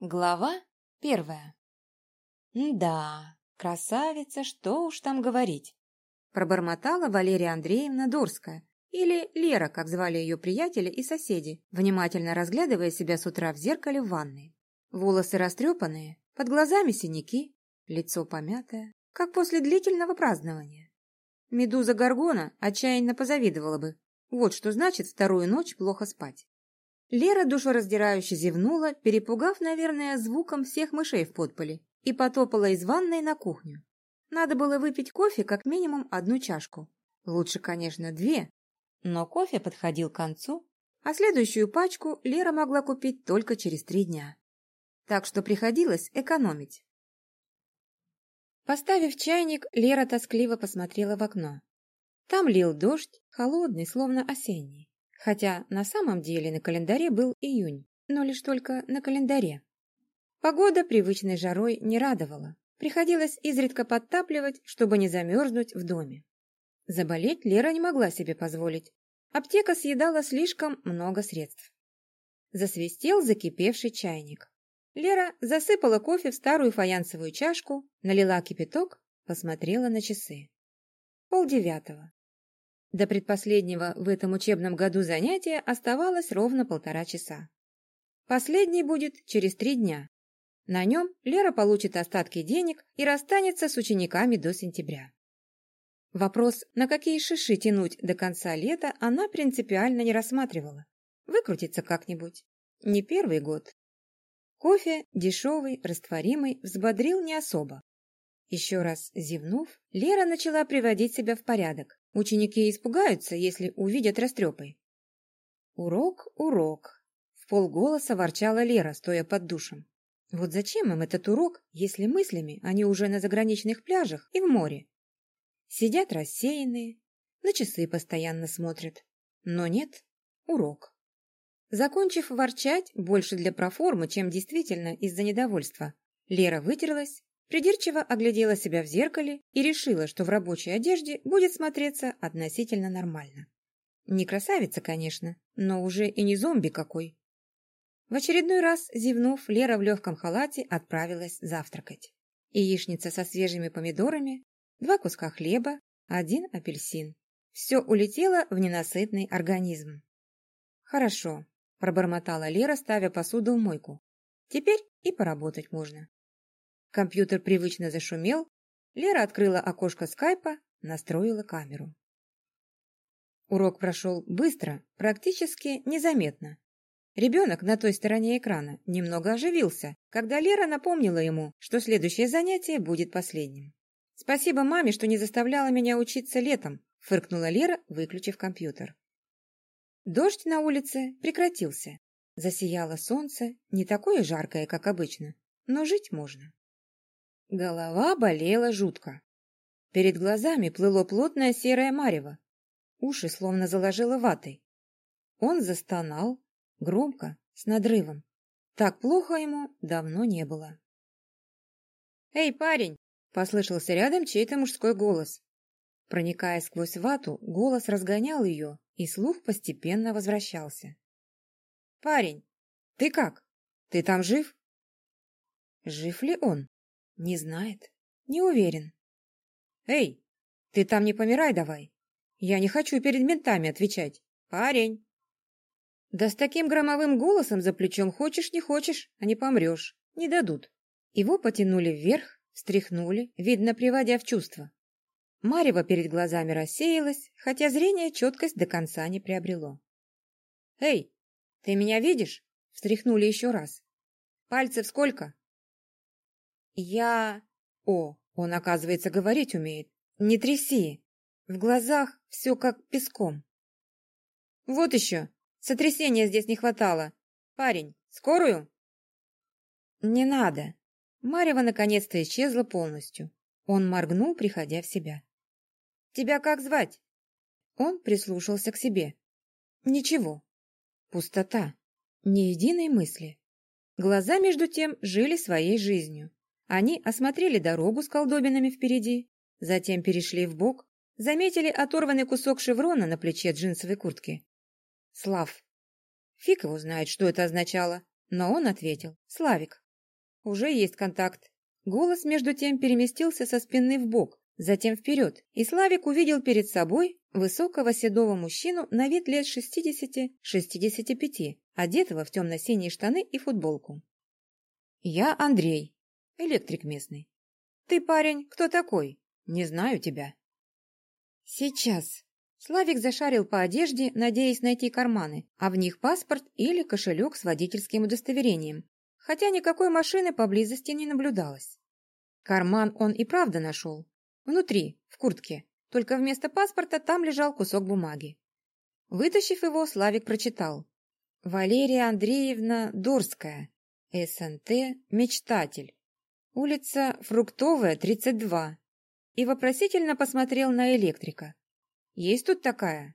Глава первая. «Да, красавица, что уж там говорить!» Пробормотала Валерия Андреевна Дорская, или Лера, как звали ее приятели и соседи, внимательно разглядывая себя с утра в зеркале в ванной. Волосы растрепанные, под глазами синяки, лицо помятое, как после длительного празднования. Медуза Гаргона отчаянно позавидовала бы. Вот что значит вторую ночь плохо спать. Лера душераздирающе зевнула, перепугав, наверное, звуком всех мышей в подполе, и потопала из ванной на кухню. Надо было выпить кофе как минимум одну чашку. Лучше, конечно, две. Но кофе подходил к концу, а следующую пачку Лера могла купить только через три дня. Так что приходилось экономить. Поставив чайник, Лера тоскливо посмотрела в окно. Там лил дождь, холодный, словно осенний. Хотя на самом деле на календаре был июнь, но лишь только на календаре. Погода привычной жарой не радовала. Приходилось изредка подтапливать, чтобы не замерзнуть в доме. Заболеть Лера не могла себе позволить. Аптека съедала слишком много средств. Засвистел закипевший чайник. Лера засыпала кофе в старую фаянсовую чашку, налила кипяток, посмотрела на часы. Пол девятого. До предпоследнего в этом учебном году занятия оставалось ровно полтора часа. Последний будет через три дня. На нем Лера получит остатки денег и расстанется с учениками до сентября. Вопрос, на какие шиши тянуть до конца лета, она принципиально не рассматривала. Выкрутится как-нибудь. Не первый год. Кофе, дешевый, растворимый, взбодрил не особо. Еще раз зевнув, Лера начала приводить себя в порядок. Ученики испугаются, если увидят растрепой. Урок, урок. В полголоса ворчала Лера, стоя под душем. Вот зачем им этот урок, если мыслями они уже на заграничных пляжах и в море? Сидят рассеянные, на часы постоянно смотрят. Но нет, урок. Закончив ворчать, больше для проформы, чем действительно из-за недовольства, Лера вытерлась Придирчиво оглядела себя в зеркале и решила, что в рабочей одежде будет смотреться относительно нормально. Не красавица, конечно, но уже и не зомби какой. В очередной раз, зевнув, Лера в легком халате отправилась завтракать. Яичница со свежими помидорами, два куска хлеба, один апельсин. Все улетело в ненасытный организм. «Хорошо», – пробормотала Лера, ставя посуду в мойку. «Теперь и поработать можно». Компьютер привычно зашумел. Лера открыла окошко скайпа, настроила камеру. Урок прошел быстро, практически незаметно. Ребенок на той стороне экрана немного оживился, когда Лера напомнила ему, что следующее занятие будет последним. «Спасибо маме, что не заставляла меня учиться летом», – фыркнула Лера, выключив компьютер. Дождь на улице прекратился. Засияло солнце, не такое жаркое, как обычно, но жить можно. Голова болела жутко. Перед глазами плыло плотное серое марево. Уши словно заложило ватой. Он застонал, громко, с надрывом. Так плохо ему давно не было. «Эй, парень!» — послышался рядом чей-то мужской голос. Проникая сквозь вату, голос разгонял ее, и слух постепенно возвращался. «Парень, ты как? Ты там жив?» Жив ли он? Не знает. Не уверен. Эй, ты там не помирай давай. Я не хочу перед ментами отвечать. Парень. Да с таким громовым голосом за плечом хочешь не хочешь, а не помрешь. Не дадут. Его потянули вверх, встряхнули, видно, приводя в чувство. Марево перед глазами рассеялось, хотя зрение четкость до конца не приобрело. «Эй, ты меня видишь?» — встряхнули еще раз. «Пальцев сколько?» Я... О, он, оказывается, говорить умеет. Не тряси. В глазах все как песком. Вот еще. Сотрясения здесь не хватало. Парень, скорую? Не надо. Марева наконец-то исчезла полностью. Он моргнул, приходя в себя. Тебя как звать? Он прислушался к себе. Ничего. Пустота. Ни единой мысли. Глаза, между тем, жили своей жизнью. Они осмотрели дорогу с колдобинами впереди, затем перешли в бок, заметили оторванный кусок шеврона на плече джинсовой куртки. Слав. Фиг его знает, что это означало, но он ответил. Славик. Уже есть контакт. Голос между тем переместился со спины в бок, затем вперед, и Славик увидел перед собой высокого седого мужчину на вид лет 60-65, одетого в темно-синие штаны и футболку. «Я Андрей, электрик местный. Ты, парень, кто такой? Не знаю тебя». «Сейчас». Славик зашарил по одежде, надеясь найти карманы, а в них паспорт или кошелек с водительским удостоверением, хотя никакой машины поблизости не наблюдалось. Карман он и правда нашел. Внутри, в куртке, только вместо паспорта там лежал кусок бумаги. Вытащив его, Славик прочитал. «Валерия Андреевна Дорская, СНТ «Мечтатель», улица Фруктовая, 32». И вопросительно посмотрел на электрика. «Есть тут такая?»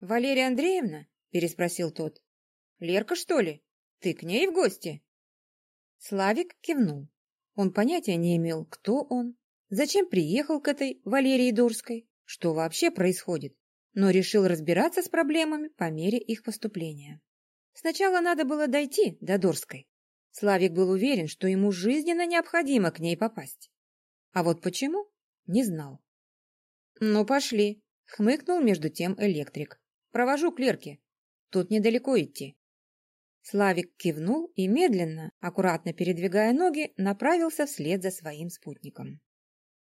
«Валерия Андреевна?» – переспросил тот. «Лерка, что ли?» Ты к ней в гости?» Славик кивнул. Он понятия не имел, кто он, зачем приехал к этой Валерии Дорской, что вообще происходит, но решил разбираться с проблемами по мере их поступления. Сначала надо было дойти до Дорской. Славик был уверен, что ему жизненно необходимо к ней попасть. А вот почему, не знал. «Ну, пошли», — хмыкнул между тем электрик. «Провожу клерки. Тут недалеко идти». Славик кивнул и медленно, аккуратно передвигая ноги, направился вслед за своим спутником.